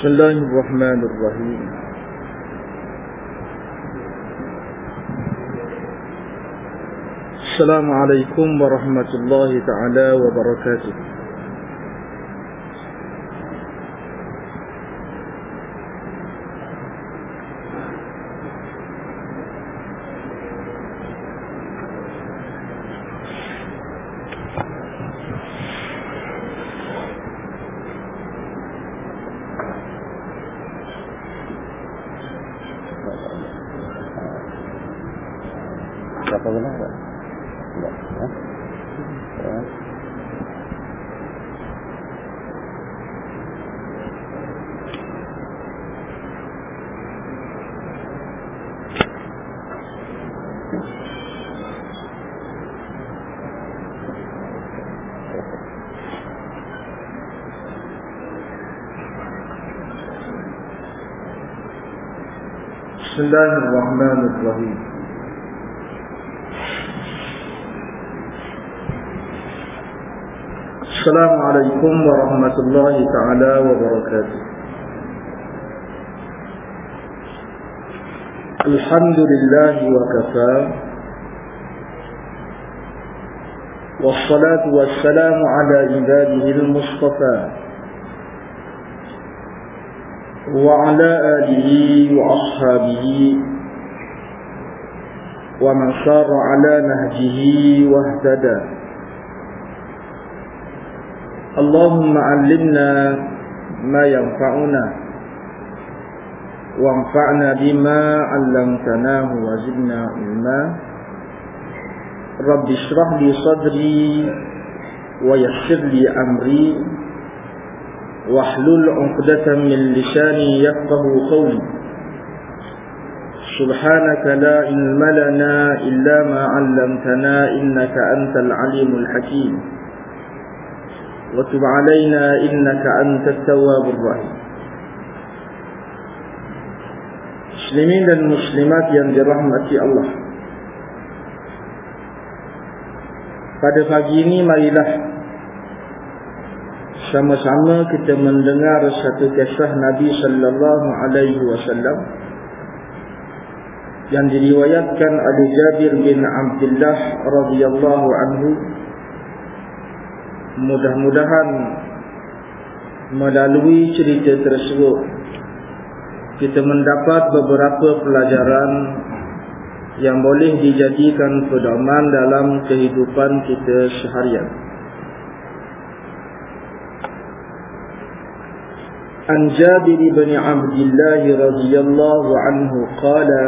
بسم الله الرحمن الرحيم السلام عليكم ورحمة الله تعالى وبركاته السلام عليكم ورحمة الله تعالى وبركاته. الحمد لله وكفى. والصلاة والسلام على عباده المصطفى. وعلى آله وأصحابه. ومن سار على نهجه واهتدى. اللهم علمنا ما ينفعنا وانفعنا بما علمتناه وزدنا علما. رب اشرح لي صدري ويسر لي أمري واحلل عقدة من لساني يفقه قولي. سبحانك لا علم لنا إلا ما علمتنا إنك أنت العليم الحكيم. وتب علينا إنك أنت التواب الرحيم Muslimin dan muslimat yang dirahmati Allah Pada pagi ini marilah Sama-sama kita mendengar satu kisah Nabi Sallallahu Alaihi Wasallam Yang diriwayatkan oleh Jabir bin Abdullah radhiyallahu anhu Mudah-mudahan melalui cerita tersebut kita mendapat beberapa pelajaran yang boleh dijadikan pedoman dalam kehidupan kita seharian. An Jabir bin Abdullah radhiyallahu anhu qala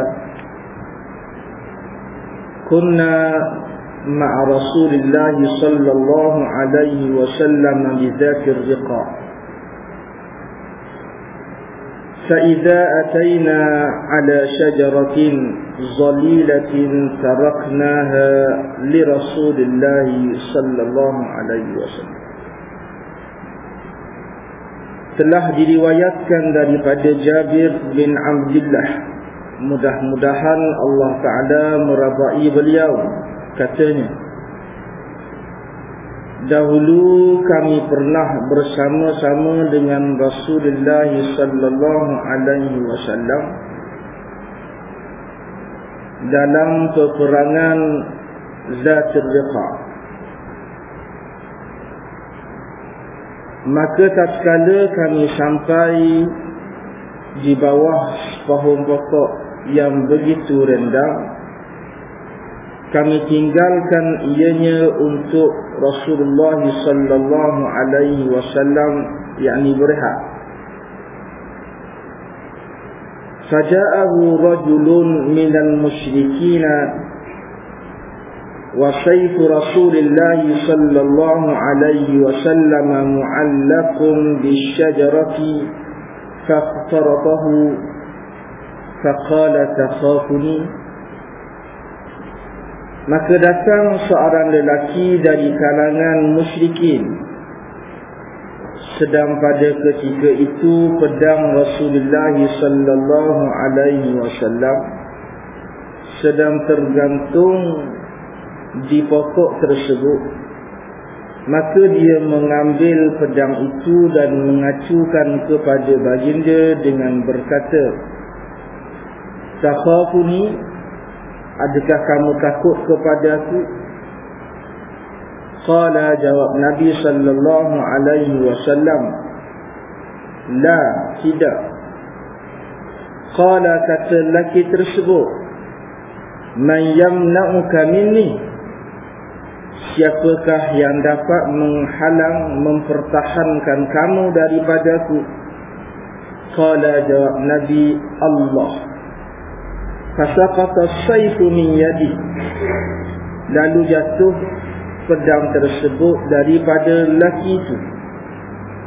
Kunna مع رسول الله صلى الله عليه وسلم بذات الرقاء فإذا أتينا على شجرة ظليلة تركناها لرسول الله صلى الله عليه وسلم telah diriwayatkan daripada Jabir bin Abdullah mudah-mudahan Allah Taala meradai beliau katanya Dahulu kami pernah bersama-sama dengan Rasulullah sallallahu alaihi wasallam dalam peperangan Zatul Riqa. Maka tatkala kami sampai di bawah pohon pokok yang begitu rendah kami tinggalkan ianya untuk Rasulullah sallallahu alaihi wasallam yakni berehat. Faja'ahu rajulun minal musyrikin wa sayf Rasulullah sallallahu alaihi wasallam mu'allaqun bisyajarati faqtaratahu faqala takhafuni Maka datang seorang lelaki dari kalangan musyrikin. Sedang pada ketika itu pedang Rasulullah sallallahu alaihi wasallam sedang tergantung di pokok tersebut. Maka dia mengambil pedang itu dan mengacukan kepada baginda dengan berkata, Takhafuni, adakah kamu takut kepada aku? Qala jawab Nabi sallallahu alaihi wasallam, La, tidak. Qala kata lelaki tersebut, Man yamna'uka minni? Siapakah yang dapat menghalang, mempertahankan kamu daripadaku? Qala jawab Nabi Allah. Fasaqata sayfu min yadi. Lalu jatuh pedang tersebut daripada lelaki itu.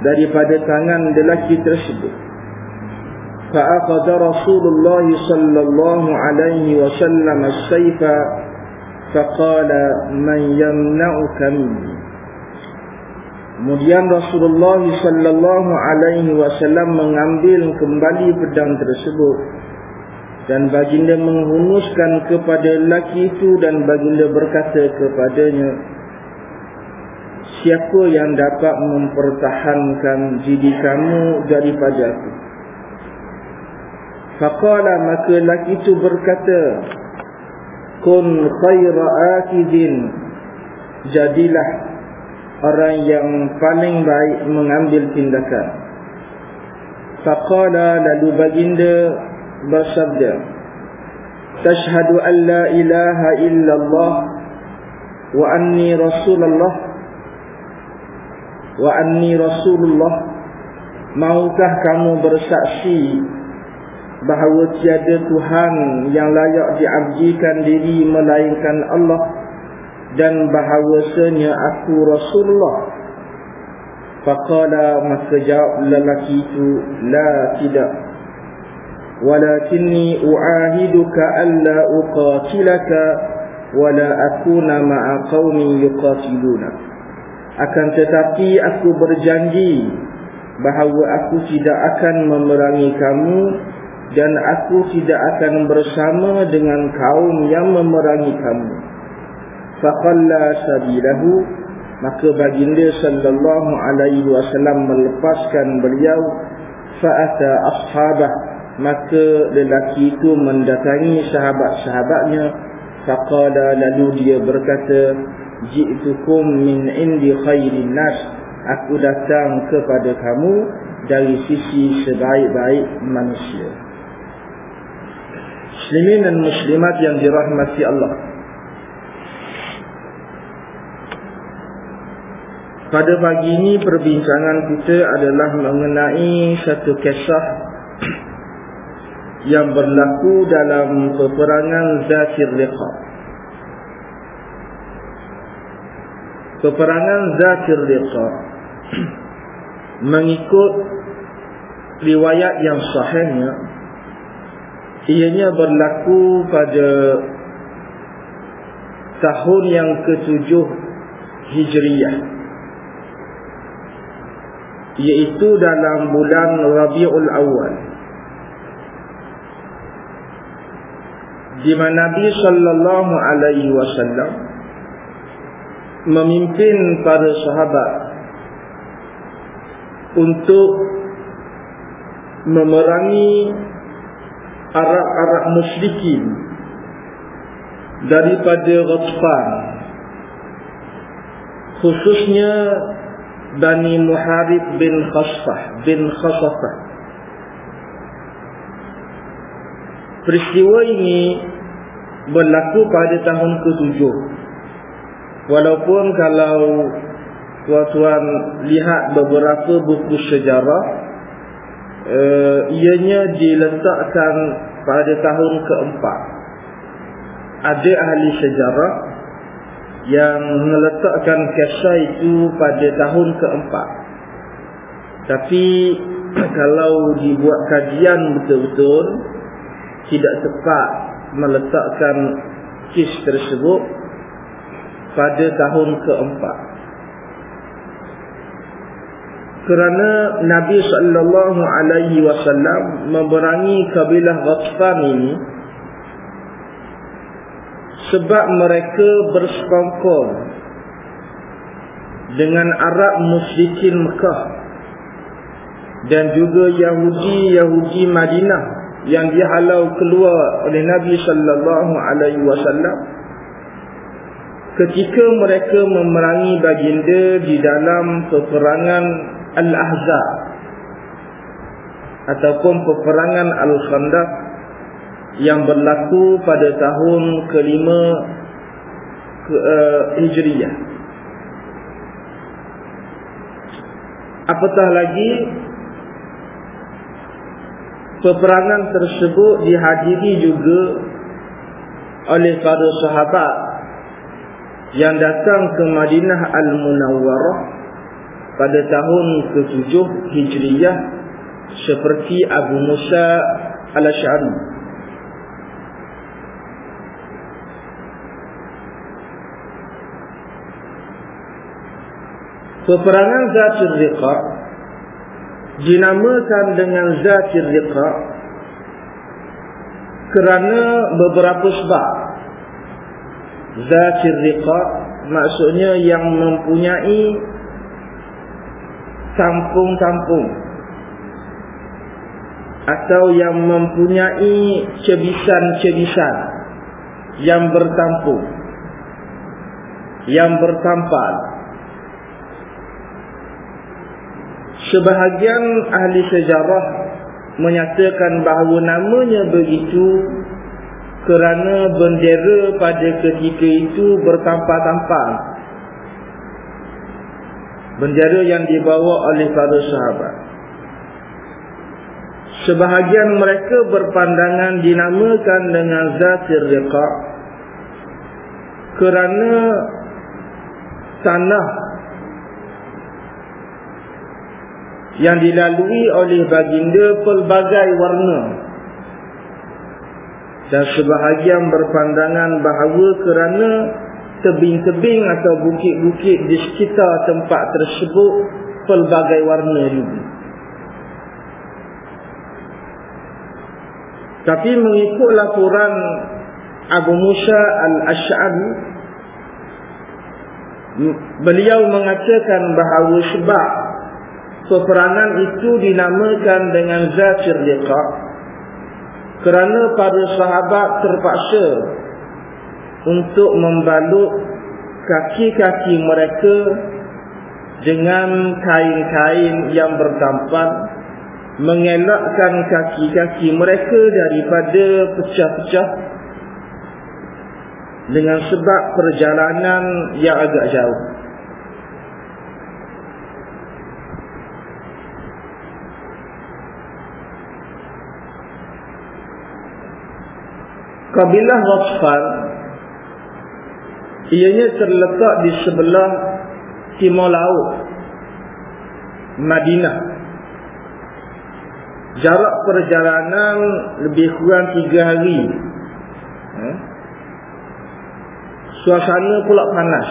Daripada tangan lelaki tersebut. Fa'aqadha Rasulullah sallallahu alaihi wasallam as-sayfa faqala man yamna'uka minni. Kemudian Rasulullah sallallahu alaihi wasallam mengambil kembali pedang tersebut dan baginda menghunuskan kepada lelaki itu dan baginda berkata kepadanya Siapa yang dapat mempertahankan diri kamu daripada aku Faqala maka lelaki itu berkata Kun khaira akidin. Jadilah orang yang paling baik mengambil tindakan. Faqala lalu baginda bersabda Tashhadu an la ilaha illallah Wa anni rasulullah Wa anni rasulullah. Maukah kamu bersaksi bahawa tiada Tuhan yang layak diabdikan diri melainkan Allah dan bahawasanya aku Rasulullah? Faqala maka jawab lelaki itu la tidak walakinni uahiduka alla uqatilaka wala akuna ma'a qaumin yuqatiluna akan tetapi aku berjanji bahawa aku tidak akan memerangi kamu dan aku tidak akan bersama dengan kaum yang memerangi kamu. Faqalla sabilahu maka baginda sallallahu alaihi wasallam melepaskan beliau fa'ata ashabah maka lelaki itu mendatangi sahabat-sahabatnya. Faqala lalu dia berkata ji'tukum min indi khairin nas. Aku datang kepada kamu dari sisi sebaik-baik manusia. Muslimin dan muslimat yang dirahmati Allah. Pada pagi ini perbincangan kita adalah mengenai satu kisah yang berlaku dalam peperangan Zatir Liqa. Peperangan Zatir Liqa mengikut riwayat yang sahihnya ianya berlaku pada tahun yang ketujuh Hijriyah iaitu dalam bulan Rabiul Awal di mana Nabi sallallahu alaihi wasallam memimpin para sahabat untuk memerangi Arab-Arab musyrikin daripada Ghatfan khususnya Bani Muharib bin Khasfah bin Khasafah. Peristiwa ini berlaku pada tahun ke-7 walaupun kalau tuan-tuan lihat beberapa buku sejarah uh, ianya diletakkan pada tahun keempat. Ada ahli sejarah yang meletakkan kisah itu pada tahun keempat. Tapi kalau dibuat kajian betul-betul tidak tepat meletakkan kis tersebut pada tahun keempat. Kerana Nabi sallallahu alaihi wasallam memerangi kabilah Ghatfan ini sebab mereka bersekongkol dengan Arab musyrikin Mekah dan juga Yahudi-Yahudi Madinah yang dihalau keluar oleh Nabi sallallahu alaihi wasallam ketika mereka memerangi baginda di dalam peperangan Al-Ahzab ataupun peperangan Al-Khandaq yang berlaku pada tahun kelima ke, uh, Hijriyah. Apatah lagi peperangan tersebut dihadiri juga oleh para sahabat yang datang ke Madinah Al-Munawwarah pada tahun ke-7 Hijriyah seperti Abu Musa Al-Asy'ari. Peperangan Zatir Riqa dinamakan dengan Zatir Riqa kerana beberapa sebab. Zatir Riqa maksudnya yang mempunyai tampung-tampung atau yang mempunyai cebisan-cebisan yang bertampung yang bertampal Sebahagian ahli sejarah menyatakan bahawa namanya begitu kerana bendera pada ketika itu bertampal-tampal. Bendera yang dibawa oleh para sahabat. Sebahagian mereka berpandangan dinamakan dengan Zatir Riqa kerana tanah yang dilalui oleh baginda pelbagai warna. Dan sebahagian berpandangan bahawa kerana tebing-tebing atau bukit-bukit di sekitar tempat tersebut pelbagai warna juga. Tapi mengikut laporan Abu Musa Al-Ash'ari beliau mengatakan bahawa sebab peperangan itu dinamakan dengan Zatir Liqa kerana para sahabat terpaksa untuk membalut kaki-kaki mereka dengan kain-kain yang bertampal mengelakkan kaki-kaki mereka daripada pecah-pecah dengan sebab perjalanan yang agak jauh Kabilah Wasfan Ianya terletak di sebelah Timur Laut Madinah. Jarak perjalanan lebih kurang tiga hari. Eh? Suasana pula panas.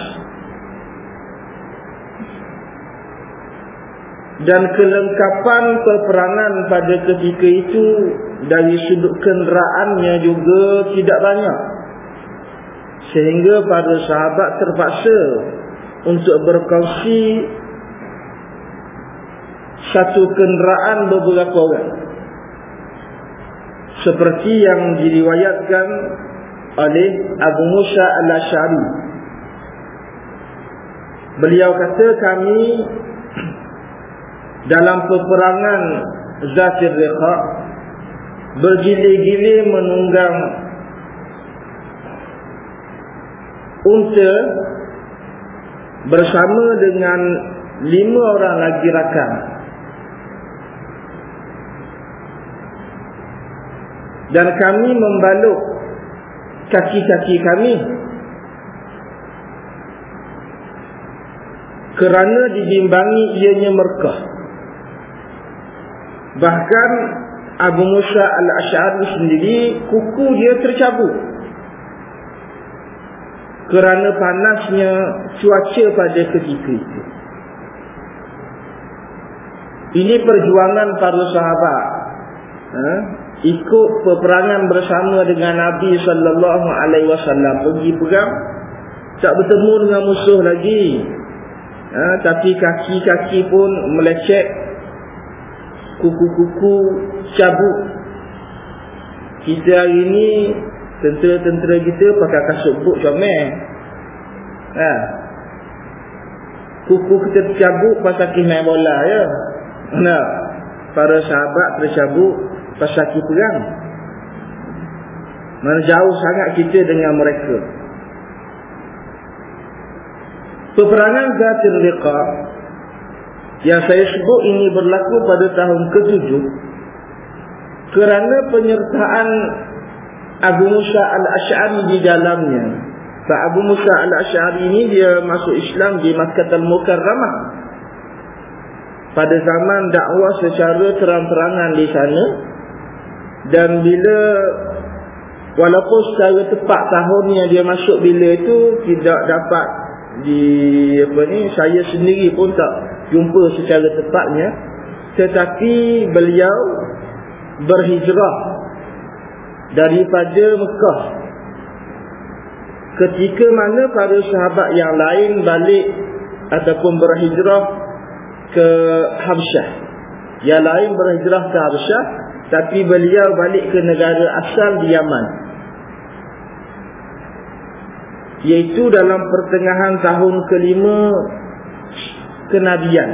Dan kelengkapan peperangan pada ketika itu dari sudut kenderaannya juga tidak banyak. Sehingga para sahabat terpaksa untuk berkongsi satu kenderaan beberapa orang. Seperti yang diriwayatkan oleh Abu Musa al-Ash'ari. Beliau kata kami dalam peperangan Zafir Riqa bergilir-gilir menunggang unta bersama dengan lima orang lagi rakan dan kami membaluk kaki-kaki kami kerana dibimbangi ianya merkah. Bahkan Abu Musa al-Ash'ari sendiri kuku dia tercabut. Kerana panasnya cuaca pada ketika itu. Ini perjuangan para sahabat. Ha? ikut peperangan bersama dengan Nabi sallallahu alaihi wasallam. Pergi perang tak bertemu dengan musuh lagi. Ha, Tapi kaki-kaki pun melecek Kuku-kuku cabut. Kita hari ni Tentera-tentera kita pakai kasut buk comel. Ha. Kuku kita tercabut pasal kisah bola ya. Nah, para sahabat tercabut pasal kisah perang Mana jauh sangat kita dengan mereka. Peperangan Zatir Liqa Yang saya sebut ini berlaku pada tahun ke-7 Kerana penyertaan Abu Musa al-Ash'ari di dalamnya. Pak Abu Musa al-Ash'ari ini dia masuk Islam di Makkah al-Mukarramah Pada zaman dakwah secara terang-terangan di sana. Dan bila Walaupun secara tepat tahunnya dia masuk bila itu Tidak dapat di apa ni saya sendiri pun tak jumpa secara tepatnya tetapi beliau berhijrah daripada Mekah. Ketika mana para sahabat yang lain balik ataupun berhijrah ke Habsyah. Yang lain berhijrah ke Habsyah tapi beliau balik ke negara asal di Yaman. Iaitu dalam pertengahan tahun kelima kenabian.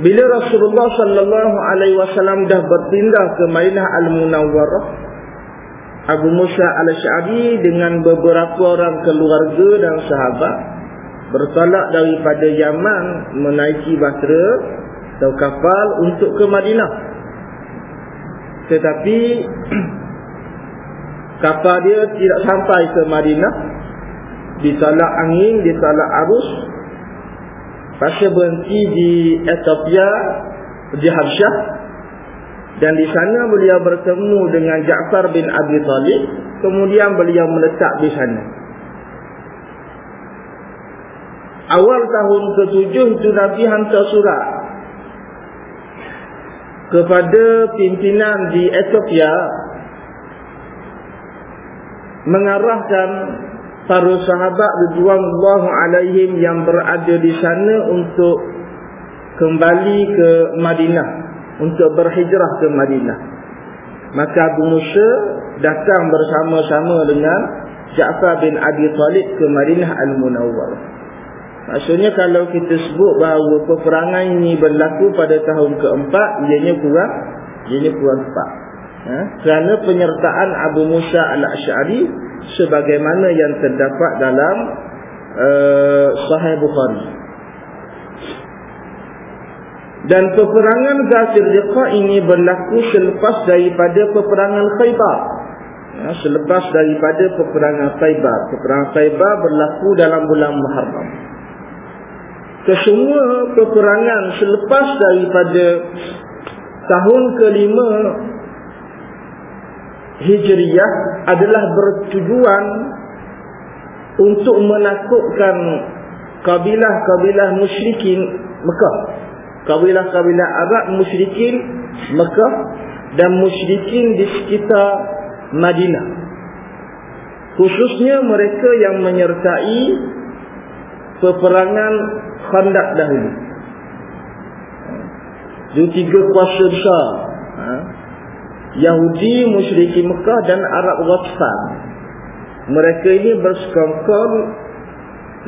Bila Rasulullah sallallahu alaihi wasallam dah berpindah ke Madinah Al-Munawwarah Abu Musa Al-Sy'abi dengan beberapa orang keluarga dan sahabat bertolak daripada Yaman menaiki bahtera atau kapal untuk ke Madinah. Tetapi kapal dia tidak sampai ke Madinah ditalak angin ditalak arus pasal berhenti di Ethiopia di Habsyah dan di sana beliau bertemu dengan Ja'far bin Abi Talib kemudian beliau meletak di sana. Awal tahun ke-7 itu Nabi hantar surat kepada pimpinan di Ethiopia mengarahkan para sahabat radhiyallahu alaihim yang berada di sana untuk kembali ke Madinah untuk berhijrah ke Madinah. Maka Abu Musa datang bersama-sama dengan Ja'far bin Abi Talib ke Madinah Al-Munawwarah maksudnya kalau kita sebut bahawa peperangan ini berlaku pada tahun keempat ianya kurang ianya kurang tepat. Ha? kerana penyertaan Abu Musa al-Ash'ari sebagaimana yang terdapat dalam uh, Sahih Bukhari. Dan peperangan Zafir Liqa ini berlaku selepas daripada peperangan Khaybar. Ya, selepas daripada peperangan Khaybar. Peperangan Khaybar berlaku dalam bulan Muharram. Kesemua peperangan selepas daripada tahun kelima Hijriyah adalah bertujuan untuk menakutkan kabilah-kabilah musyrikin Mekah. Kabilah-kabilah Arab musyrikin Mekah dan musyrikin di sekitar Madinah. Khususnya mereka yang menyertai peperangan Khandaq dahulu. Itu tiga kuasa besar. Yahudi, Musyriki Mekah dan Arab Ghatfan. Mereka ini bersekongkol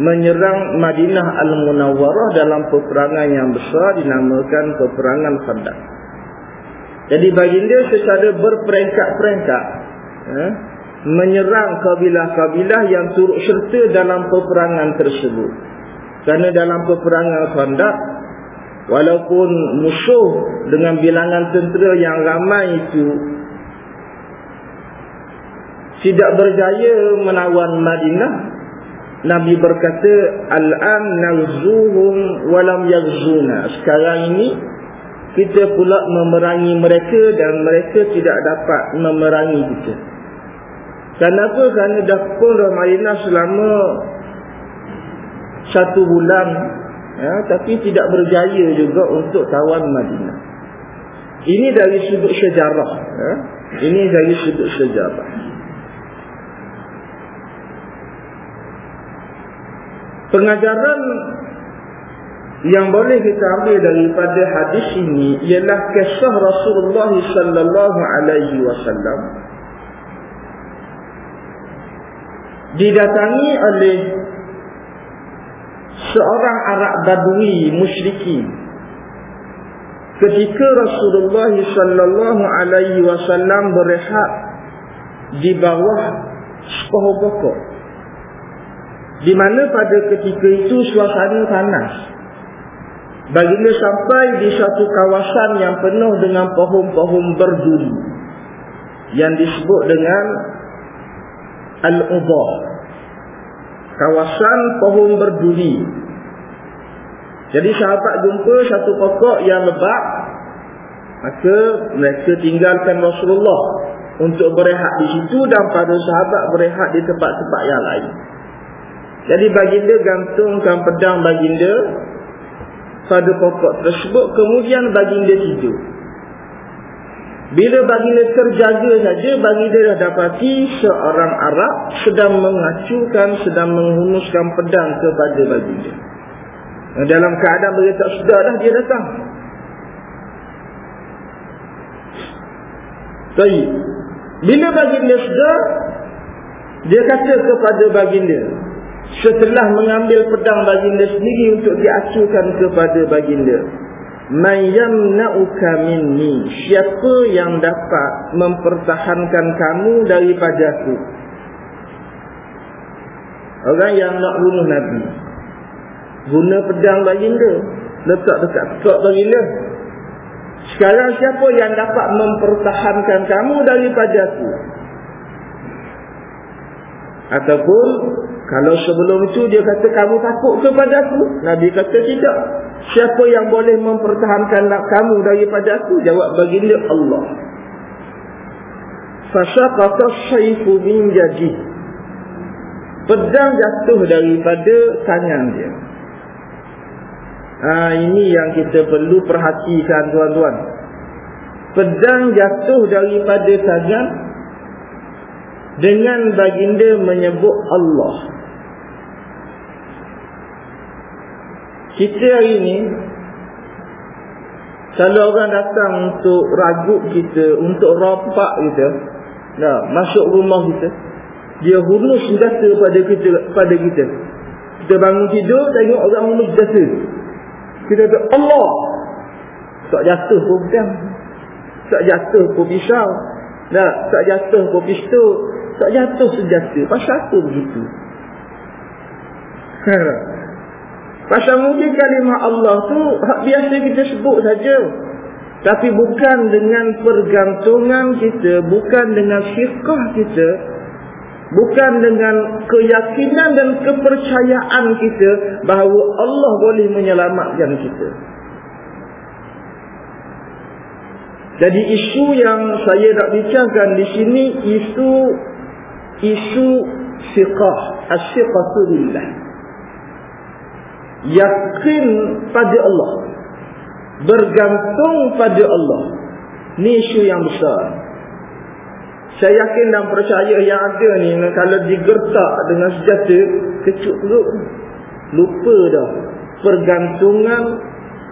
menyerang Madinah Al-Munawwarah dalam peperangan yang besar dinamakan peperangan Khandaq. Jadi baginda secara berperingkat-peringkat eh, menyerang kabilah-kabilah yang turut serta dalam peperangan tersebut. Kerana dalam peperangan Khandaq Walaupun musuh dengan bilangan tentera yang ramai itu tidak berjaya menawan Madinah, Nabi berkata, "Al-an nazuhum walam yaghzuna." Sekarang ini kita pula memerangi mereka dan mereka tidak dapat memerangi kita. Kenapa? Kerana dah pun Madinah selama satu bulan ya, tapi tidak berjaya juga untuk tawan Madinah. Ini dari sudut sejarah. Ya. Ini dari sudut sejarah. pengajaran yang boleh kita ambil daripada hadis ini ialah kisah Rasulullah sallallahu alaihi wasallam didatangi oleh seorang Arab Badui musyrikin. Ketika Rasulullah sallallahu alaihi wasallam berehat di bawah sebuah pokok. Di mana pada ketika itu suasana panas. Baginda sampai di satu kawasan yang penuh dengan pohon-pohon berduri. Yang disebut dengan Al-Ubah. Kawasan pohon berduri. Jadi sahabat jumpa satu pokok yang lebat, maka mereka tinggalkan Rasulullah untuk berehat di situ dan para sahabat berehat di tempat-tempat yang lain. Jadi baginda gantungkan pedang baginda pada pokok tersebut kemudian baginda tidur bila baginda terjaga saja baginda dah dapati seorang Arab sedang mengacukan sedang menghunuskan pedang kepada baginda dalam keadaan beliau tak sedar dah dia datang Baik. Bila baginda sedar dia kata kepada baginda setelah mengambil pedang baginda sendiri untuk diacukan kepada baginda mayyamna'uka minni. Siapa yang dapat mempertahankan kamu daripada aku orang yang nak bunuh nabi. Guna pedang baginda. Letak dekat kok baginda. Sekarang siapa yang dapat mempertahankan kamu daripada aku ataupun kalau sebelum itu dia kata kamu takut kepada aku Nabi kata tidak. Siapa yang boleh mempertahankan kamu daripada aku? Jawab baginda Allah. Fasaqata sayfu min jadi. Pedang jatuh daripada tangan dia. Ha, ini yang kita perlu perhatikan tuan-tuan. Pedang jatuh daripada tangan dengan baginda menyebut Allah. Kita hari ini kalau orang datang untuk ragut kita, untuk rompak kita, nah, masuk rumah kita, dia hunus senjata pada kita, pada kita. Kita bangun tidur, tengok orang hunus senjata. Kita kata, Allah! Tak jatuh pun pedang. Tak jatuh pun pisau. Nah, tak jatuh pun pistol tak jatuh senjata. Pasal apa begitu? Ha. Pasal mungkin kalimah Allah tu biasa kita sebut saja. Tapi bukan dengan pergantungan kita, bukan dengan syirkah kita, bukan dengan keyakinan dan kepercayaan kita bahawa Allah boleh menyelamatkan kita. Jadi isu yang saya nak bincangkan di sini isu isu siqah as-siqatu billah yakin pada Allah. Bergantung pada Allah. Ni isu yang besar. Saya yakin dan percaya yang ada ni kalau digertak dengan senjata kecut perut lupa dah pergantungan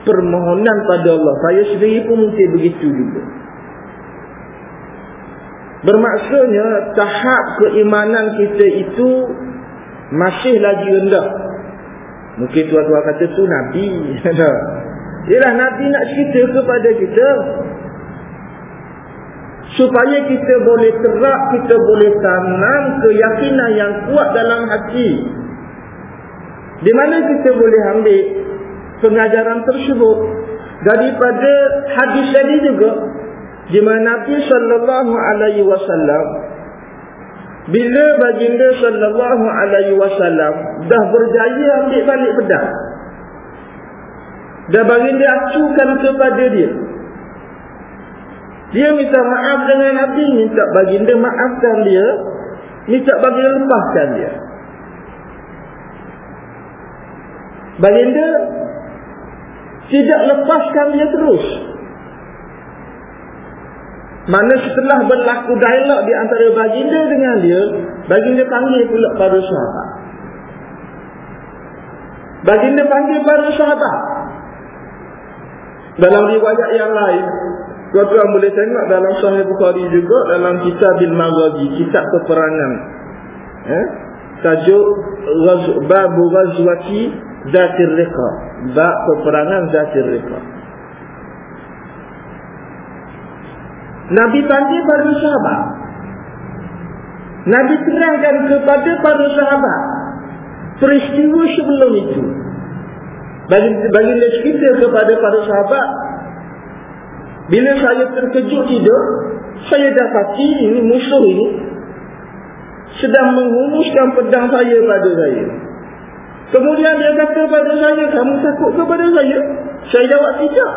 permohonan pada Allah. Saya sendiri pun mungkin begitu juga Bermaksudnya tahap keimanan kita itu masih lagi rendah. Mungkin tuan-tuan kata tu Nabi. Yalah Nabi nak cerita kepada kita. Supaya kita boleh terak, kita boleh tanam keyakinan yang kuat dalam hati. Di mana kita boleh ambil pengajaran tersebut. Daripada hadis tadi juga di mana Nabi sallallahu alaihi wasallam bila baginda sallallahu alaihi wasallam dah berjaya ambil balik pedang dah baginda acukan kepada dia dia minta maaf dengan Nabi minta baginda maafkan dia minta baginda lepaskan dia. Baginda tidak lepaskan dia terus mana setelah berlaku dialog di antara baginda dengan dia, baginda panggil pula para sahabat. Baginda panggil para sahabat. Dalam riwayat yang lain, tuan-tuan boleh tengok dalam Sahih Bukhari juga dalam kitab Bil Maghazi, kitab peperangan. Eh? Tajuk Babu Ghazwati Zatir Riqa. Bab peperangan Zatir Riqa. Nabi panggil para sahabat. Nabi terangkan kepada para sahabat peristiwa sebelum itu. Bagi bagi kita kepada para sahabat bila saya terkejut tidur, saya dapati ini musuh ini sedang menghunuskan pedang saya pada saya. Kemudian dia kata kepada saya, kamu takut kepada saya? Saya jawab tidak.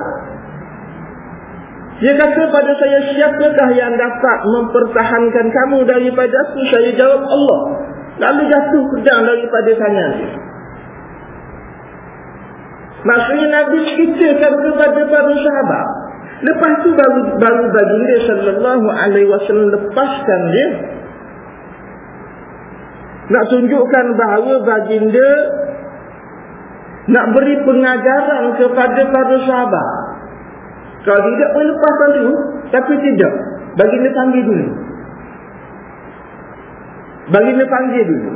Dia kata pada saya, siapakah yang dapat mempertahankan kamu daripada aku? Saya jawab Allah. Lalu jatuh pedang daripada tangan. Maksudnya Nabi ceritakan kepada para sahabat. Lepas tu baru, baru baginda sallallahu alaihi wasallam lepaskan dia. Nak tunjukkan bahawa baginda nak beri pengajaran kepada para sahabat. Kalau tidak boleh lepaskan dulu. Tapi tidak. Baginda panggil dulu. Baginda panggil dulu.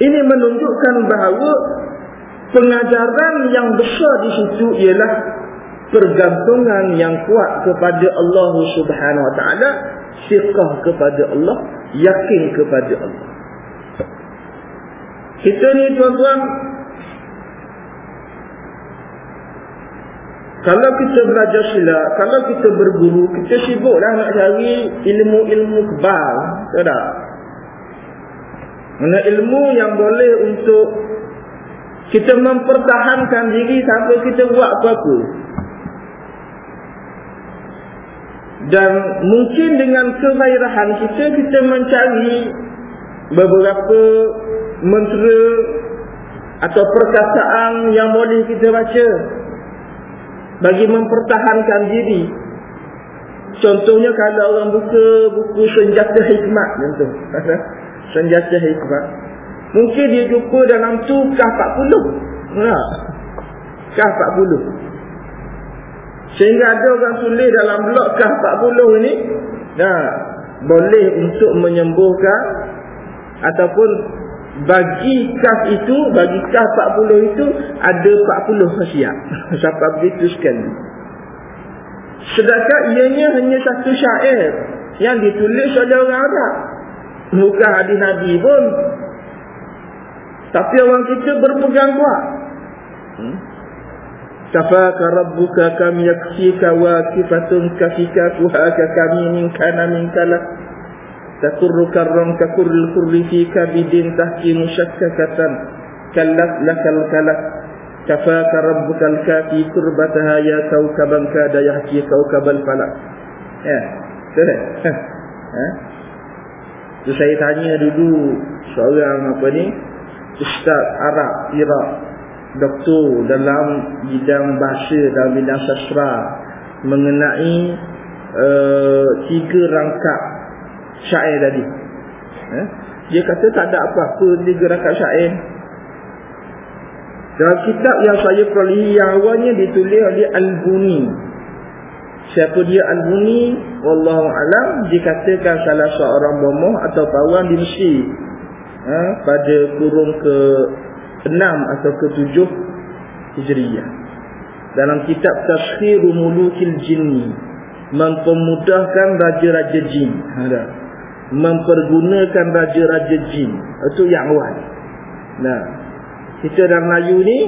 Ini menunjukkan bahawa pengajaran yang besar di situ ialah pergantungan yang kuat kepada Allah Subhanahu Wa Taala, siqah kepada Allah, yakin kepada Allah. Kita ni tuan-tuan Kalau kita belajar silat, kalau kita berguru, kita sibuklah nak cari ilmu-ilmu kebal. Tak Mana ilmu yang boleh untuk kita mempertahankan diri sampai kita buat apa-apa. Dan mungkin dengan kegairahan kita, kita mencari beberapa mentera atau perkataan yang boleh kita baca bagi mempertahankan diri. Contohnya kalau orang buka buku senjata hikmat contoh. senjata hikmat. Mungkin dia jumpa dalam tu kah 40. Ha. Kah 40. Sehingga ada orang tulis dalam blok kah 40 ni. Nah, boleh untuk menyembuhkan ataupun bagi kaf itu bagi kaf 40 itu ada 40 khasiat. Sampai begitu sekali sedangkan ianya hanya satu syair yang ditulis oleh orang Arab. Bukan hadis Nabi pun. Tapi orang kita berpegang kuat. Hmm? Kafaka rabbuka kam yaksika wa kifatun kafika kuhaka kami min kana min kala تكر كرا ككر الكر في كبد تحكي مشككة كلت لك الكلت كفاك ربك الكافي كربتها يا كوكبا كاد يحكي كوكب الفلك ya betul ha tu saya tanya dulu seorang apa ni ustaz Arab Iraq doktor dalam bidang bahasa dalam bidang sastra mengenai uh, tiga rangkap syair tadi. Eh? Dia kata tak ada apa-apa di gerakan syair. Dalam kitab yang saya perolehi yang awalnya ditulis oleh Al-Buni. Siapa dia Al-Buni? Wallahu alam dikatakan salah seorang bomoh atau pawan di Mesir. Eh? pada kurung ke-6 atau ke-7 Hijriyah. Dalam kitab Tashkhiru Mulukil Jinni mempermudahkan raja-raja jin. Ada. Mempergunakan raja-raja jin. Itu yang awal. Nah, kita dalam Melayu ni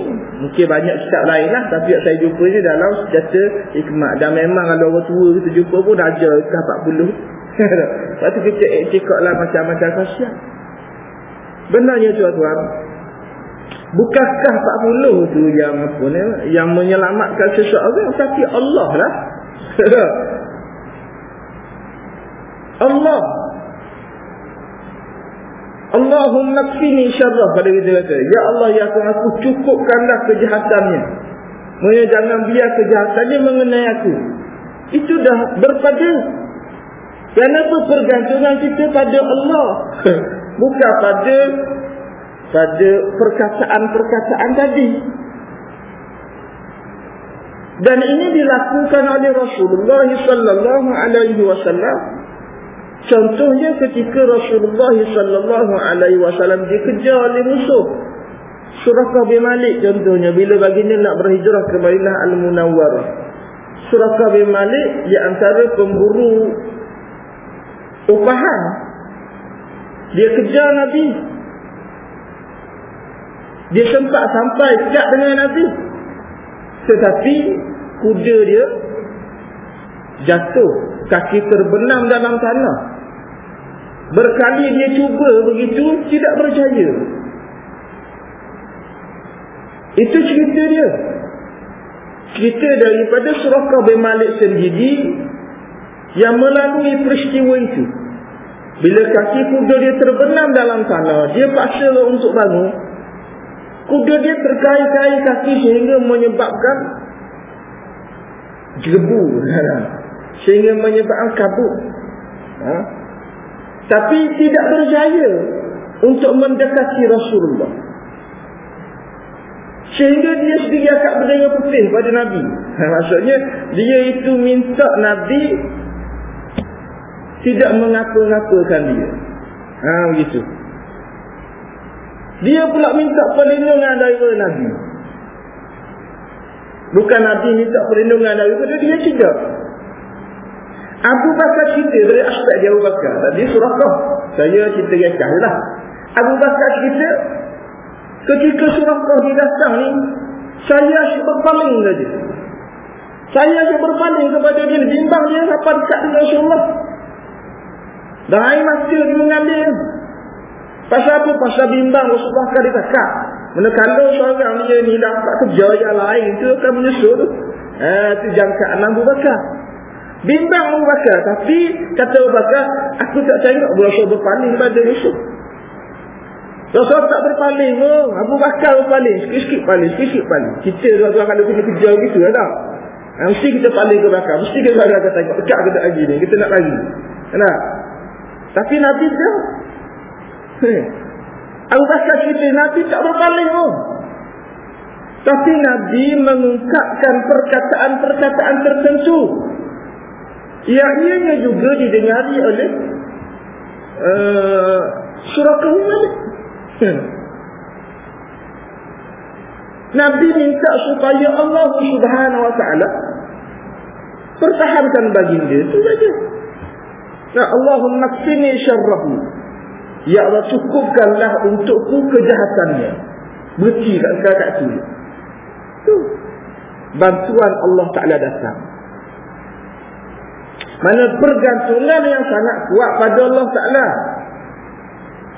mungkin banyak kitab lain lah. Tapi yang saya jumpa ni dalam senjata hikmat. Dan memang kalau orang tua kita jumpa pun raja ke 40. Lepas tu kita cekak lah macam-macam khasiat. Benarnya tuan-tuan. Bukankah 40 tu yang ni, yang menyelamatkan seseorang tapi Allah lah. Allah Allahumma kfini syarrah pada kita kata ya Allah ya Tuhan aku cukupkanlah kejahatannya Maksudnya jangan biar kejahatannya mengenai aku itu dah berpada kenapa pergantungan kita pada Allah bukan pada pada perkataan-perkataan tadi. Dan ini dilakukan oleh Rasulullah sallallahu alaihi wasallam. Contohnya ketika Rasulullah sallallahu alaihi wasallam dikejar oleh musuh. Surah bin Malik contohnya bila baginda nak berhijrah ke Madinah Al-Munawwarah. Surah bin Malik di antara pemburu upahan. Dia kejar Nabi. Dia sempat sampai dekat dengan Nabi. Tetapi kuda dia jatuh. Kaki terbenam dalam tanah. Berkali dia cuba begitu, tidak berjaya. Itu cerita dia. Cerita daripada surah Kabir Malik sendiri yang melalui peristiwa itu. Bila kaki kuda dia terbenam dalam tanah, dia paksa untuk bangun. Kuda dia terkait-kait kaki sehingga menyebabkan gebu. sehingga menyebabkan kabut. Ha? Tapi tidak berjaya untuk mendekati Rasulullah. Sehingga dia sendiri akak berdaya putih pada Nabi. Ha, maksudnya, dia itu minta Nabi tidak mengapa-ngapakan dia. Ha, begitu. Dia pula minta perlindungan daripada Nabi. Bukan Nabi minta perlindungan daripada dia tidak. Abu Bakar cerita dari aspek dia Abu Bakar. Tadi surah kau. Saya cerita rekah lah. Abu Bakar cerita Ketika surah kau datang ni, saya asyik berpaling saja. Saya asyik berpaling kepada dia, bimbang dia sampai dekat dengan Rasulullah. Dan air mata dia mengalir. Pasal apa? Pasal bimbang Rasulullah akan dikakak. Mana kalau seorang dia ni dapat kerja yang lain, itu akan menyusul. Eh, itu jangkaan Abu Bakar. Bimbang Abu Bakar. Tapi, kata Abu Bakar, aku tak tengok berasa berpaling pada Yusuf. Rasul tak berpaling pun. Abu Bakar berpaling. Sikit-sikit paling. Sikit-sikit paling. Kita tuan-tuan kalau kena kerja begitu lah tak? Ha, mesti kita paling ke belakang. Mesti kita kata tengok. Dekat ke tak lagi ni. Kita nak lagi. Kenapa? Tapi Nabi tak. Abu Bakar cerita Nabi tak berpaling pun. Tapi Nabi mengungkapkan perkataan-perkataan tertentu. Yang ianya juga didengari oleh uh, surah kehumanan. Hmm. Nabi minta supaya Allah Subhanahu Wa Taala pertahankan baginda itu saja. Ya Allahumma kfini syarrahu. Ya Allah cukupkanlah untukku kejahatannya. Berhenti kat tu. Tu. Bantuan Allah Ta'ala datang. Mana pergantungan yang sangat kuat pada Allah Ta'ala.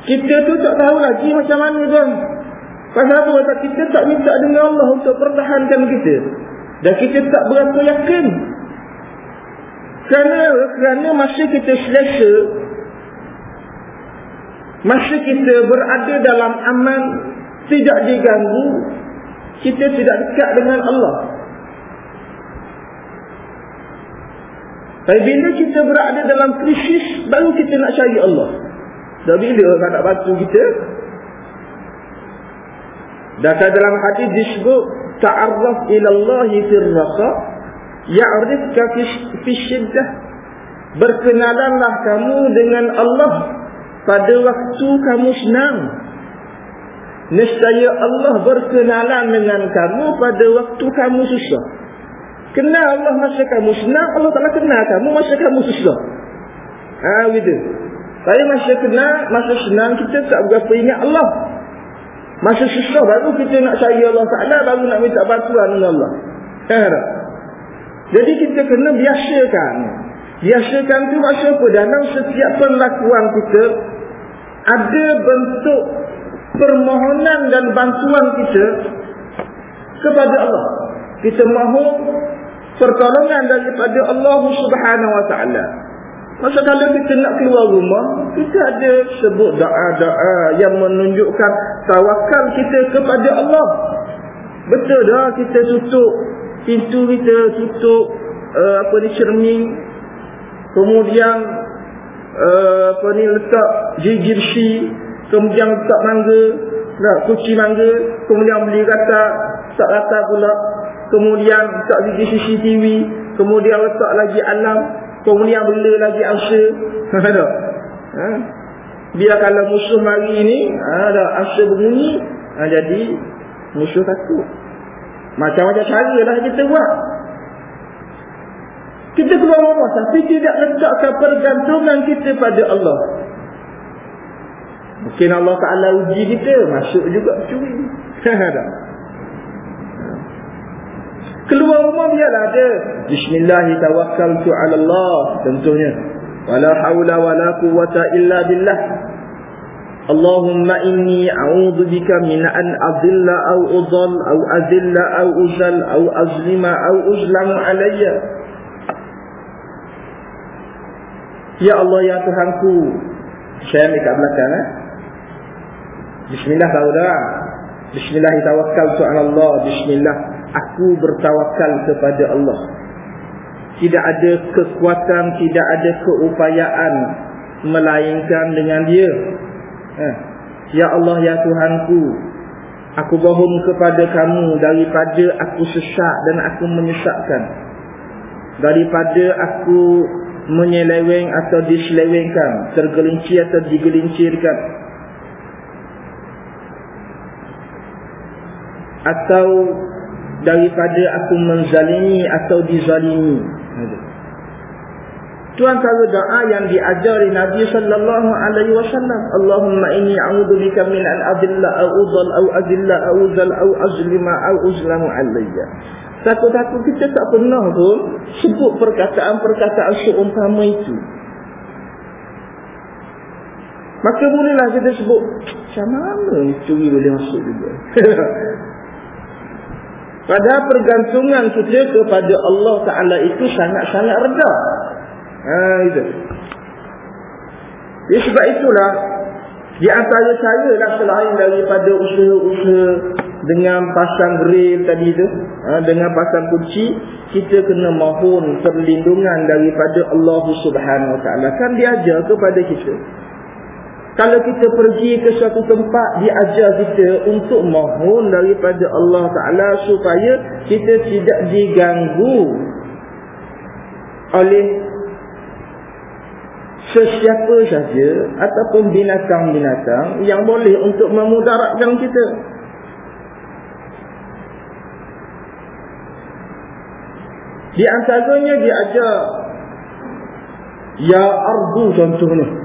Kita tu tak tahu lagi macam mana tuan. Pasal apa? Pasal kita tak minta dengan Allah untuk pertahankan kita. Dan kita tak berapa yakin. Kerana, kerana masa kita selesa, masa kita berada dalam aman, tidak diganggu, kita tidak dekat dengan Allah. Tapi bila kita berada dalam krisis, baru kita nak cari Allah. Dah bila tak nak bantu kita? Dan dalam hadis disebut ta'arraf ila Allah fi raqa ya'rifka fi syiddah berkenalanlah kamu dengan Allah pada waktu kamu senang nescaya Allah berkenalan dengan kamu pada waktu kamu susah kenal Allah masa kamu senang Allah tak kenal kamu masa kamu susah ha gitu tapi masa kenal, masa senang kita tak berapa ingat Allah. Masa susah baru kita nak cari Allah Ta'ala baru nak minta bantuan dengan Allah. Eh, Jadi kita kena biasakan. Biasakan tu maksud apa? Dalam setiap penlakuan kita ada bentuk permohonan dan bantuan kita kepada Allah. Kita mahu pertolongan daripada Allah Subhanahu Wa Taala. Masa kalau kita nak keluar rumah, kita ada sebut doa-doa yang menunjukkan tawakal kita kepada Allah. Betul dah kita tutup pintu kita, tutup uh, apa ni cermin. Kemudian uh, apa ni letak gigi kemudian letak mangga. Tak, kuci mangga, kemudian beli rata, tak rata pula. Kemudian tak gigi CCTV, kemudian letak lagi alam, kemudian bela lagi. Tak? Ha? Biar kalau musuh mari ini, ada ha, angsa berbunyi, ha, jadi musuh takut. Macam-macam cara lah kita buat. Kita keluar rumah tapi tidak letakkan pergantungan kita pada Allah. Mungkin Allah Ta'ala uji kita, masuk juga curi. keluar rumah biarlah ada. Bismillahirrahmanirrahim. Tentunya. Wala hawla wala quwata illa billah. Allahumma inni a'udhu bika min an adilla au udhal au adilla au uzal au azlima au uzlamu alayya. Ya Allah ya Tuhanku. Saya ambil kat belakang eh. Bismillah tu Allah. Bismillah aku bertawakal kepada Allah. Tidak ada kekuatan, tidak ada keupayaan melainkan dengan Dia. Eh. Ya Allah ya Tuhanku. Aku mohon kepada kamu daripada aku sesak dan aku menyesatkan. Daripada aku menyeleweng atau diselewengkan, tergelincir atau digelincirkan. Atau daripada aku menzalimi atau dizalimi. Itu antara doa yang diajari Nabi sallallahu alaihi wasallam. Allahumma inni a'udzu bika min an adilla udhal aw azilla aw uzal aw azlima aw uzlamu alayya. Takut-takut kita tak pernah pun sebut perkataan-perkataan seumpama itu. Maka bolehlah kita sebut, macam mana curi boleh masuk juga. Padahal pergantungan kita kepada Allah Ta'ala itu sangat-sangat rendah. Ha, itu. Ya, sebab itulah, di antara saya lah selain daripada usaha-usaha dengan pasang grill tadi tu ha, dengan pasang kunci kita kena mohon perlindungan daripada Allah Subhanahu Wa Taala kan diajar kepada kita kalau kita pergi ke suatu tempat diajar kita untuk mohon daripada Allah Taala supaya kita tidak diganggu oleh sesiapa saja ataupun binatang-binatang yang boleh untuk memudaratkan kita. Di antaranya dia ajar Ya ardu contohnya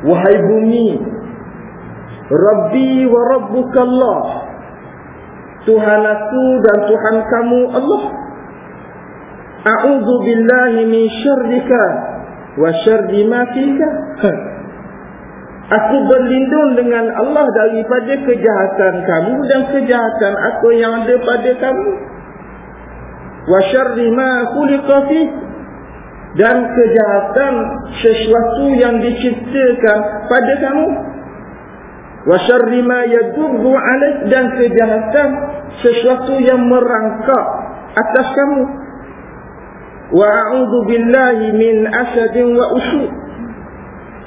Wahai bumi Rabbi wa rabbukallah Tuhan aku dan Tuhan kamu Allah. A'udhu billahi min syarrika Wa syarri ma fika. Aku berlindung dengan Allah daripada kejahatan kamu dan kejahatan aku yang ada pada kamu. Wa syarri ma fi dan kejahatan sesuatu yang diciptakan pada kamu. Wa syarri ma yadurru dan kejahatan sesuatu yang merangkap atas kamu. Wa a'udzu billahi min asadin wa usud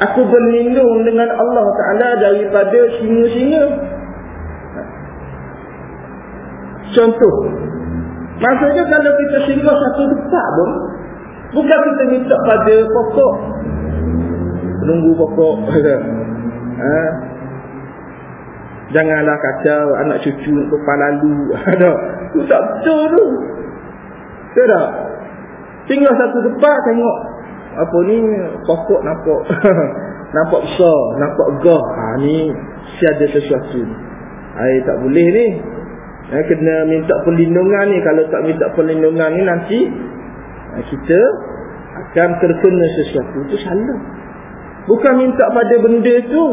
aku berlindung dengan Allah taala daripada singa-singa. Contoh. Maksudnya kalau kita singgah satu tempat pun Bukan kita minta pada pokok. Tunggu pokok. Ha? Janganlah kacau anak cucu Lepas lalu. Itu tak. Betul tu. Betul tak? Singgah satu tempat tengok Apa ni pokok nampak. Nampak besar Nampak gah. Ha, Ni siada sesuatu. Air tak boleh ni. Ha, kena minta perlindungan ni. Kalau tak minta perlindungan ni nanti ha, Kita akan terkena sesuatu. Itu salah. Bukan minta pada benda tu.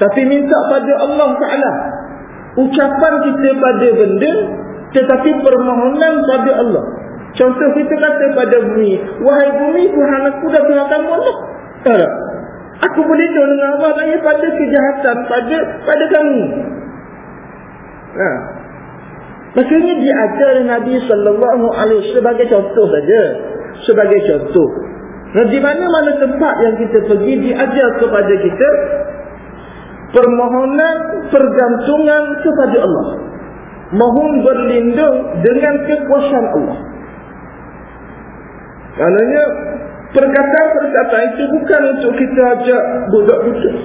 Tapi minta pada Allah Ta'ala. Ucapan kita pada benda Tetapi permohonan pada Allah. Contoh kita kata pada bumi Wahai bumi Tuhan aku dah Tuhan kamu Allah. Tak? Aku boleh dengan Allah Pada kejahatan Pada pada kamu. Ha. Maksudnya diajar Nabi sallallahu alaihi sebagai contoh saja. Sebagai contoh. Nah, di mana-mana tempat yang kita pergi diajar kepada kita permohonan pergantungan kepada Allah mohon berlindung dengan kekuasaan Allah Kerana perkataan-perkataan itu bukan untuk kita ajak budak-budak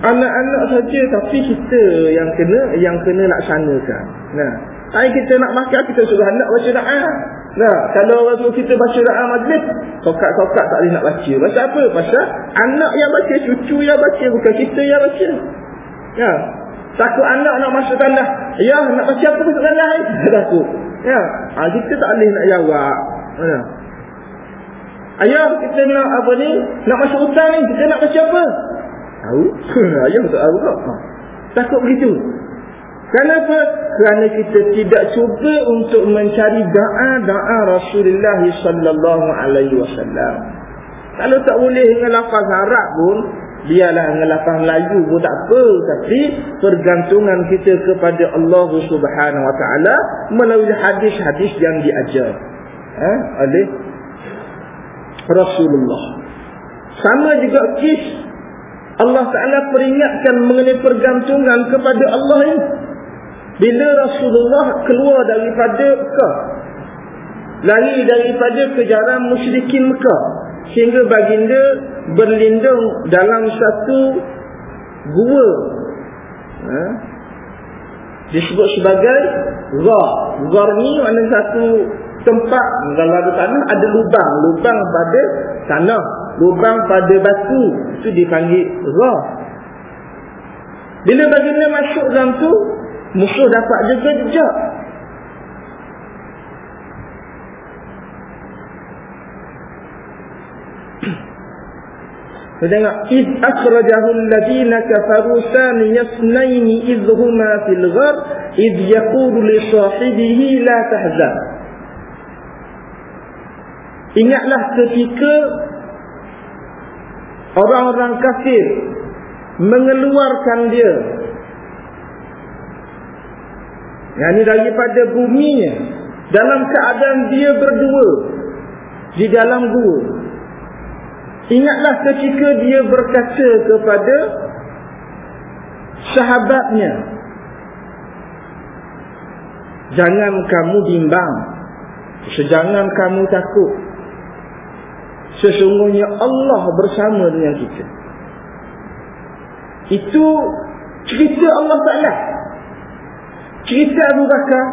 anak-anak saja tapi kita yang kena yang kena laksanakan nah Hari kita nak makan, kita suruh anak baca doa. Nah, kalau orang suruh kita baca doa majlis, sokak-sokak tak boleh nak baca. Pasal apa? Pasal anak yang baca, cucu yang baca, bukan kita yang baca. Ya. Takut anak nak masuk tanah. Ya, nak baca apa masuk tanah? Kita takut. Ya. Ha, kita tak boleh nak jawab. Ya. Ayah, kita nak apa ni? Nak masuk hutan ni, kita nak baca apa? Tahu? Ayah tak tahu tak? Ha. Takut begitu. Kenapa? Kerana kita tidak cuba untuk mencari doa-doa Rasulullah sallallahu alaihi wasallam. Kalau tak boleh dengan lafaz Arab pun, biarlah dengan lafaz Melayu pun tak apa, tapi pergantungan kita kepada Allah Subhanahu wa taala melalui hadis-hadis yang diajar ha? oleh Rasulullah. Sama juga kis Allah Taala peringatkan mengenai pergantungan kepada Allah ini. Bila Rasulullah keluar daripada Mekah Lari daripada kejaran musyrikin Mekah Sehingga baginda berlindung dalam satu gua ha? Disebut sebagai Zar Zar ni mana satu tempat dalam tanah ada lubang Lubang pada tanah Lubang pada batu Itu dipanggil Zar Bila baginda masuk dalam tu musuh dapat jaga jejak. Kita tengok id akhrajahu alladhina kafaru sani yasnaini idh huma fil ghar id yaqulu li sahibihi la tahzan. Ingatlah ketika orang-orang kafir mengeluarkan dia. Yang daripada buminya. Dalam keadaan dia berdua. Di dalam gua. Ingatlah ketika dia berkata kepada sahabatnya Jangan kamu bimbang. Sejangan kamu takut Sesungguhnya Allah bersama dengan kita. Itu cerita Allah Ta'ala. Cerita Abu Bakar.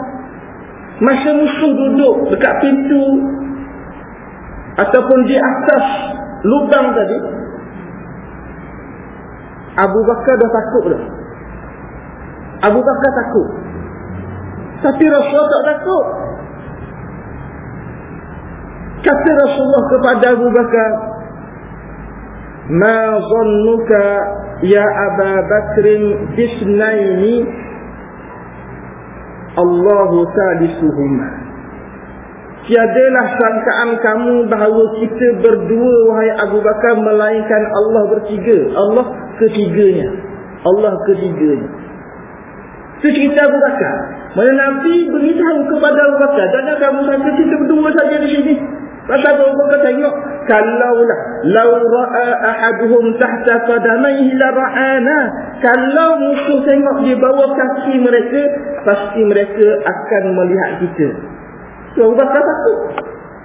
Masa musuh duduk dekat pintu Ataupun di atas lubang tadi Abu Bakar dah takut dah. Abu Bakar takut. Tapi Rasulullah tak takut Kata Rasulullah kepada Abu Bakar Ma zannuka ya Aba Bakrin bisnaini Allahu salisuhuma Tiadalah sangkaan kamu bahawa kita berdua wahai Abu Bakar melainkan Allah bertiga. Allah ketiganya. Allah ketiganya. Cerita Abu Bakar. Mana Nabi beritahu kepada Abu Bakar. Jangan kamu sangka kita berdua saja di sini. Pasal Abu Bakar tengok. Kalaulah. Lau ra'a ahaduhum tahta qadamaihi la ra'ana. Kalau musuh tengok di bawah kaki mereka. Pasti mereka akan melihat kita. So Abu Bakar takut.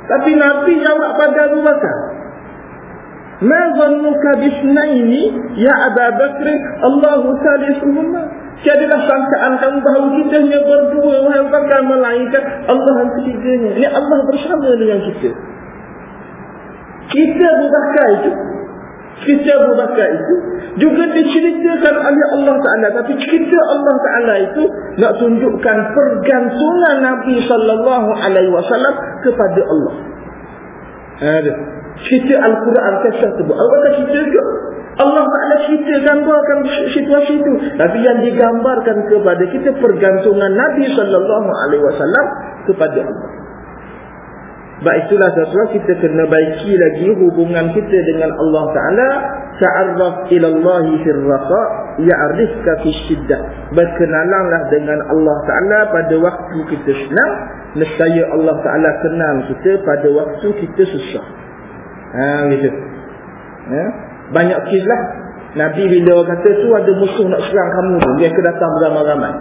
Tapi Nabi jawab pada Abu Bakar. Ma zannuka bisnaini ya Abu Bakr Allahu salisuhumma. Tiadalah sangkaan kamu bahawa kita hanya berdua wahai Bakar melainkan Allah yang ketiganya. Ini Allah bersama dengan kita. Kita Abu Bakar itu Cerita Abu Bakar itu Juga diceritakan oleh Allah Ta'ala Tapi cerita Allah Ta'ala itu Nak tunjukkan pergantungan Nabi Sallallahu Alaihi Wasallam Kepada Allah Ada Cerita Al-Quran Kisah tersebut Allah Ta'ala cerita juga Allah Ta'ala cerita gambarkan situasi itu Tapi yang digambarkan kepada kita Pergantungan Nabi Wasallam Kepada Allah sebab itulah sesuatu kita kena baiki lagi hubungan kita dengan Allah Ta'ala. Ta'arraf ilallahi firraqa fi syiddah. Berkenalanlah dengan Allah Ta'ala pada waktu kita senang. Nescaya Allah Ta'ala kenal kita pada waktu kita susah. Ha, gitu. Ha? Banyak kisah. Nabi bila kata tu ada musuh nak serang kamu tu. Dia akan datang beramai-ramai.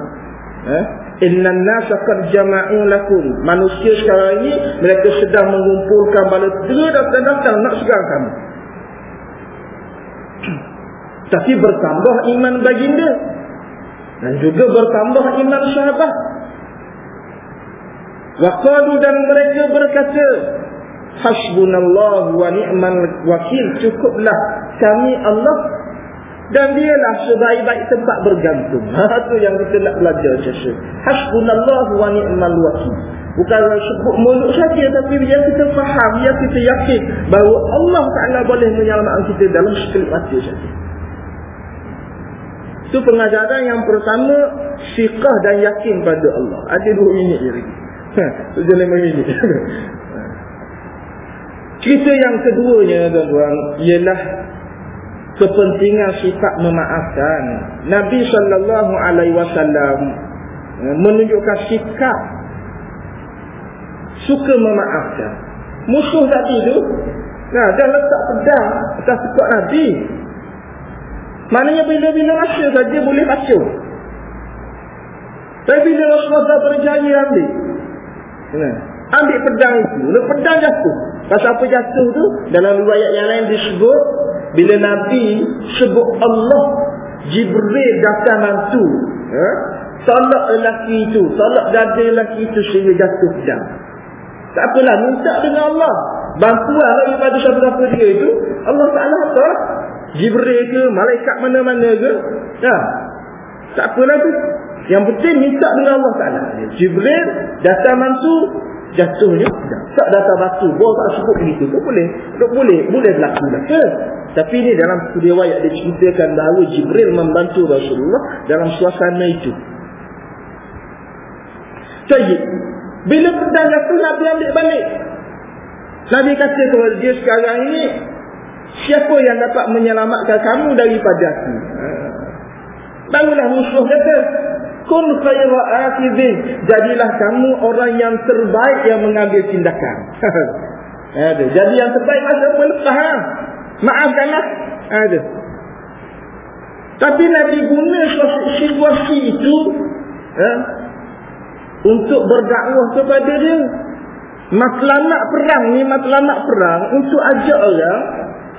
Eh? Inna nasa qad jama'u lakum. Manusia sekarang ini mereka sedang mengumpulkan bala datang-datang nak serang kamu. Tapi bertambah iman baginda. Dan juga bertambah iman sahabat. Waqalu dan mereka berkata, Hasbunallahu wa ni'mal wakil. Cukuplah kami Allah dan dialah sebaik-baik tempat bergantung. Ha tu yang kita nak belajar sesat. Hasbunallahu wa ni'mal wakil. Bukan sebut mulut saja tapi biar kita faham, biar kita yakin bahawa Allah Taala boleh menyelamatkan kita dalam sekelip mata saja. Itu pengajaran yang pertama Fiqah dan yakin pada Allah Ada dua minit je lagi Itu lima minit Cerita yang keduanya tuan-tuan Ialah Kepentingan sifat memaafkan Nabi SAW eh, Menunjukkan sikap Suka memaafkan Musuh tadi tu Nah, dan letak pedang atas sekot Nabi Maknanya bila-bila masa saja boleh baca. Tapi bila Rasulullah berjaya ambil. Nah, ambil pedang itu. Lalu pedang jatuh. Pasal apa jatuh tu? Dalam riwayat yang lain disebut. Bila Nabi sebut Allah. Jibril datang mantu. Ha? Tolak lelaki itu. Tolak dada lelaki itu sehingga jatuh pedang. Tak apalah. Minta dengan Allah. Bantuan lagi pada siapa-siapa dia itu. Allah Ta'ala apa? Jibril ke, malaikat mana-mana ke. Ya. Tak apalah tu. Yang penting minta dengan Allah Ta'ala. Jibril datang mantu, jatuhnya. Tak datang batu. Bawa tak sebut begitu. Tak boleh. Tak boleh. Boleh berlaku. Ya. Tapi ini dalam riwayat dia ceritakan bahawa Jibril membantu Rasulullah dalam suasana itu. Jadi, bila pedang jatuh, Nabi ambil balik. Nabi kata kepada dia sekarang ini, Siapa yang dapat menyelamatkan kamu daripada aku? Ha. Barulah musuh kata, Kun khaira akidin. Jadilah kamu orang yang terbaik yang mengambil tindakan. Ada. Jadi yang terbaik? Lepas. Ha? Maafkanlah. Ada. Tapi Nabi guna situasi itu ha? untuk berdakwah kepada dia. Matlamat perang ni matlamat perang untuk ajak orang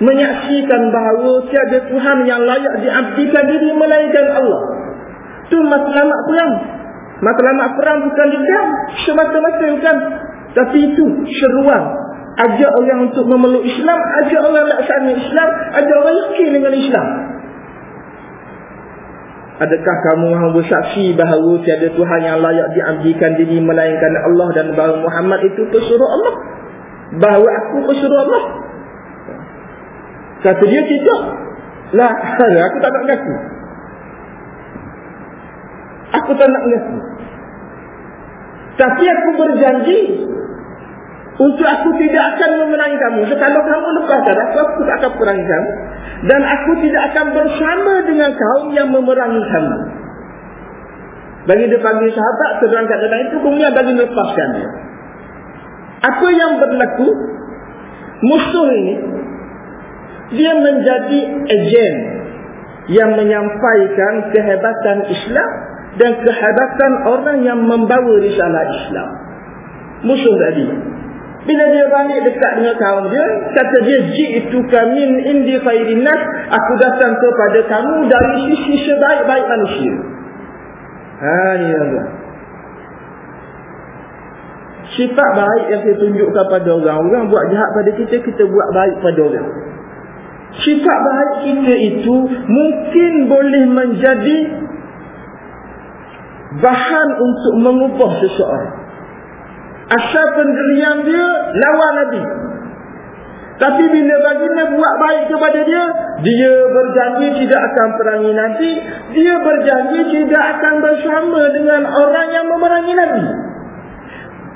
menyaksikan bahawa tiada Tuhan yang layak diabdikan diri melainkan Allah. Itu matlamat perang. Matlamat perang bukan dendam semata-mata bukan. Tapi itu seruan. Ajak orang untuk memeluk Islam, ajak orang laksana Islam, ajak orang yakin dengan Islam. Adakah kamu mahu bersaksi bahawa tiada Tuhan yang layak diabdikan diri melainkan Allah dan bahawa Muhammad itu pesuruh Allah? Bahawa aku pesuruh Allah? Kata dia tidak. Lah, aku tak nak mengaku. Aku tak nak mengaku. Tapi aku berjanji untuk aku tidak akan memenangi kamu. Kalau kamu lepaskan aku, aku tak akan perangi kamu. Dan aku tidak akan bersama dengan kaum yang memerangi kamu. Bagi dia panggil sahabat, terangkat dalam itu, kemudian bagi melepaskan dia. Apa yang berlaku, musuh ini, dia menjadi ejen yang menyampaikan kehebatan Islam dan kehebatan orang yang membawa risalah Islam. Musuh tadi. Bila dia balik dekat dengan kaum dia, kata dia jitu kamin indi khairin nas, aku datang kepada kamu dari sisi sebaik-baik manusia. Ha ni Allah. Sifat baik yang kita tunjukkan pada orang, orang buat jahat pada kita, kita buat baik pada orang. Sifat baik kita itu mungkin boleh menjadi bahan untuk mengubah seseorang. Asal pendirian dia lawan Nabi. Tapi bila baginda buat baik kepada dia, dia berjanji tidak akan perangi Nabi. Dia berjanji tidak akan bersama dengan orang yang memerangi Nabi.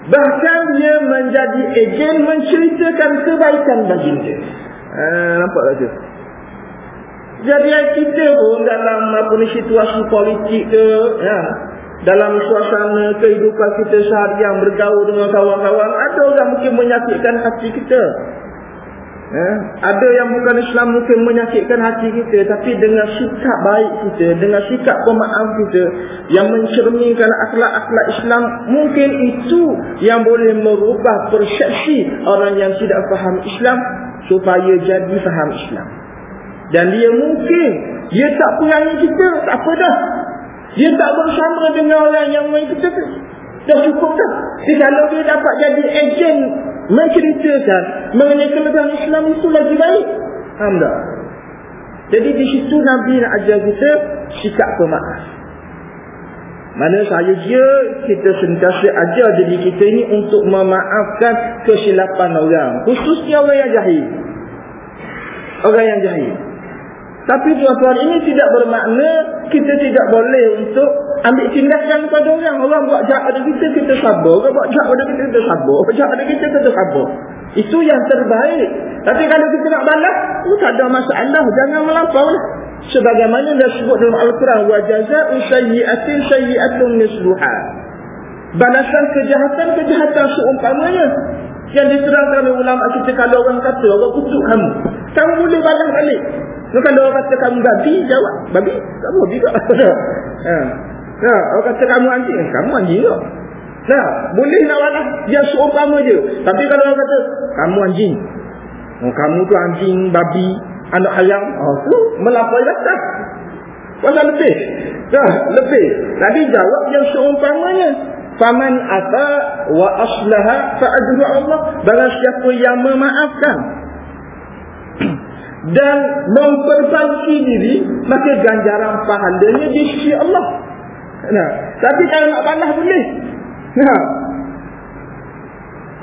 Bahkan dia menjadi ejen menceritakan kebaikan baginda. Eh, nampak tak tu? Jadi kita pun dalam apa ni situasi politik ke, ya, dalam suasana kehidupan kita seharian bergaul dengan kawan-kawan, ada orang mungkin menyakitkan hati kita. Eh, ada yang bukan Islam mungkin menyakitkan hati kita tapi dengan sikap baik kita, dengan sikap pemaaf kita yang mencerminkan akhlak-akhlak Islam, mungkin itu yang boleh merubah persepsi orang yang tidak faham Islam supaya jadi faham Islam. Dan dia mungkin dia tak perangi kita, tak apa dah. Dia tak bersama dengan orang yang kita Dah cukup dah. Jadi kalau dia dapat jadi ejen menceritakan mengenai kelebihan Islam itu lagi baik. Tak? Jadi di situ Nabi nak ajar kita sikap pemaaf. Mana saya je kita sentiasa ajar diri kita ini untuk memaafkan kesilapan orang. Khususnya orang yang jahil. Orang yang jahil. Tapi tuan-tuan ini tidak bermakna kita tidak boleh untuk ambil tindakan kepada orang. Orang buat jahat pada kita, kita sabar. Orang buat jahat pada kita, kita sabar. Orang jahat pada kita, kita sabar. Itu yang terbaik. Tapi kalau kita nak balas, itu tak ada masalah. Jangan melampau lah. Sebagaimana dah sebut dalam Al-Quran, وَجَزَاءُ سَيِّئَةٍ سَيِّئَةٌ نِسْلُحًا Balasan kejahatan-kejahatan seumpamanya. Yang diterangkan oleh ulama kita kalau orang kata, orang kutuk kamu. Kamu boleh balas balik. Kalau orang kata kamu babi, jawab. Babi? Kamu babi tak? ha. Ha. Orang kata kamu anjing. Kamu anjing tak? Nah, boleh nak balas. Dia seumpama je. Tapi kalau orang kata, kamu anjing. Oh, kamu tu anjing, babi, anak ayam. Oh, tu melapai datang. Pasal lebih. Nah, lebih. Tadi jawab yang seumpamanya. Faman ata wa aslaha fa'adru Allah. Barang siapa yang memaafkan dan memperbaiki diri maka ganjaran pahalanya di sisi Allah. Nah, tapi kalau nak balas boleh. Nah.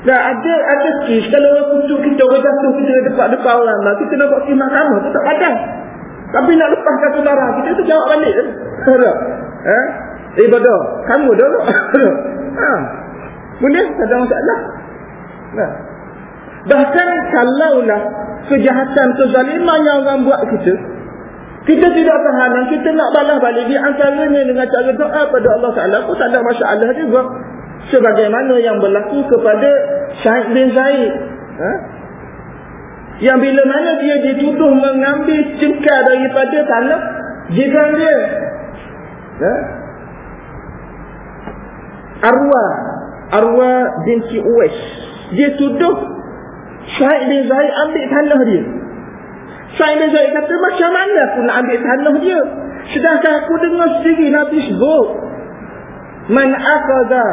Nah, ada ada kes kalau orang kutuk kita orang jatuh kita dekat-dekat orang lah, kita nak buat khidmat kamu tu tak padang. Tapi nak lepaskan saudara kita tu jawab balik. Eh? Ibadah. Kamu dah. ha. Boleh tak ada masalah. Nah. Bahkan kalaulah kejahatan kezaliman yang orang buat kita kita tidak tahanan kita nak balas balik di antaranya dengan cara doa pada Allah Taala pun tak ada masalah juga sebagaimana yang berlaku kepada Syed bin Zaid ha? yang bila mana dia dituduh mengambil cengkar daripada tanah jiran dia ha? arwah arwah binti Uwais dia tuduh Syed bin Zaid ambil tanah dia. Syed bin Zaid kata, macam mana aku nak ambil tanah dia? Sedangkan aku dengar sendiri Nabi sebut. Man akada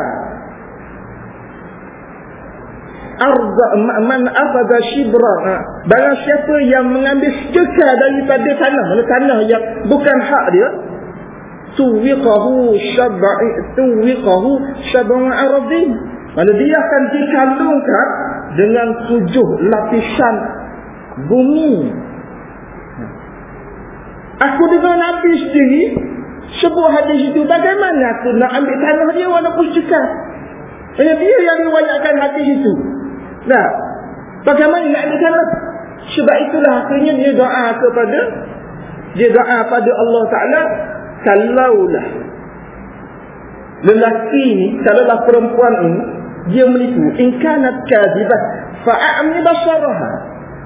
arda man akada shibra ha. barang siapa yang mengambil sekekal daripada tanah mana tanah yang bukan hak dia tuwiqahu sab'i tuwiqahu sab'u aradin mana dia akan dikandungkan dengan tujuh lapisan bumi. Aku dengar Nabi sendiri sebuah hadis itu bagaimana aku nak ambil tanah dia walaupun cekal. Hanya dia yang riwayatkan hadis itu. Nah, bagaimana nak ambil tanah? Sebab itulah akhirnya dia doa kepada dia doa pada Allah Ta'ala kalaulah lelaki ni, kalaulah perempuan ini dia menipu. In kanat kadhibah fa'amni basaraha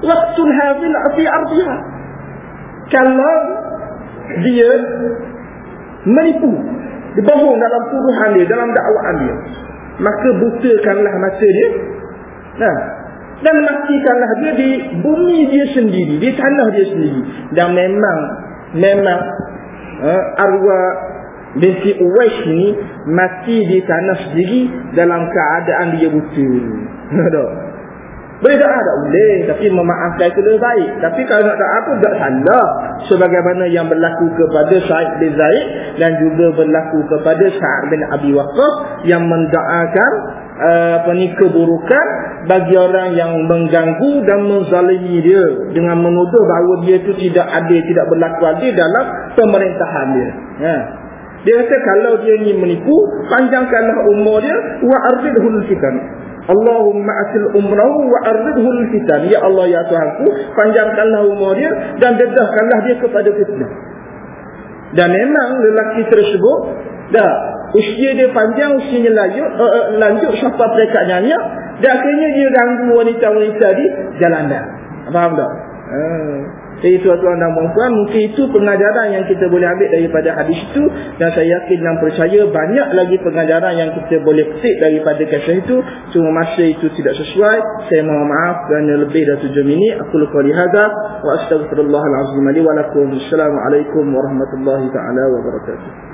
waqtulha fil fi ardiha. Kalau dia menipu dia bohong dalam tuduhan dia dalam dakwaan dia maka butakanlah mata dia. Nah. Dan matikanlah dia di bumi dia sendiri di tanah dia sendiri. Dan memang memang uh, arwah binti Uwais ni mati di tanah sendiri dalam keadaan dia buta. Ada. Boleh tak? Tak boleh. Tapi memaafkan itu lebih baik. Tapi kalau nak tak apa, tak salah. Sebagaimana yang berlaku kepada Sa'id bin Zaid. Dan juga berlaku kepada Sa'id bin Abi Waqqas. Yang mendoakan uh, apa ni, keburukan bagi orang yang mengganggu dan menzalimi dia. Dengan menuduh bahawa dia itu tidak adil, tidak berlaku adil dalam pemerintahan dia. Ya. Dia kata kalau dia ni menipu, panjangkanlah umur dia wa aridhul fitan. Allahumma asil umrahu wa aridhul fitan. Ya Allah ya Tuhanku, panjangkanlah umur dia dan dedahkanlah dia kepada fitnah. Dan memang lelaki tersebut dah usia dia panjang, usianya lanjut, uh, uh, lanjut sampai mereka nyanyi dan akhirnya dia ganggu wanita-wanita di jalanan. Faham tak? Hmm. Jadi tuan-tuan dan puan mungkin itu pengajaran yang kita boleh ambil daripada hadis itu. Dan saya yakin dan percaya banyak lagi pengajaran yang kita boleh petik daripada kisah itu. Cuma masa itu tidak sesuai. Saya mohon maaf kerana lebih dari tujuh minit. Aku lupa lihada wa astagfirullahalazim assalamualaikum warahmatullahi taala wabarakatuh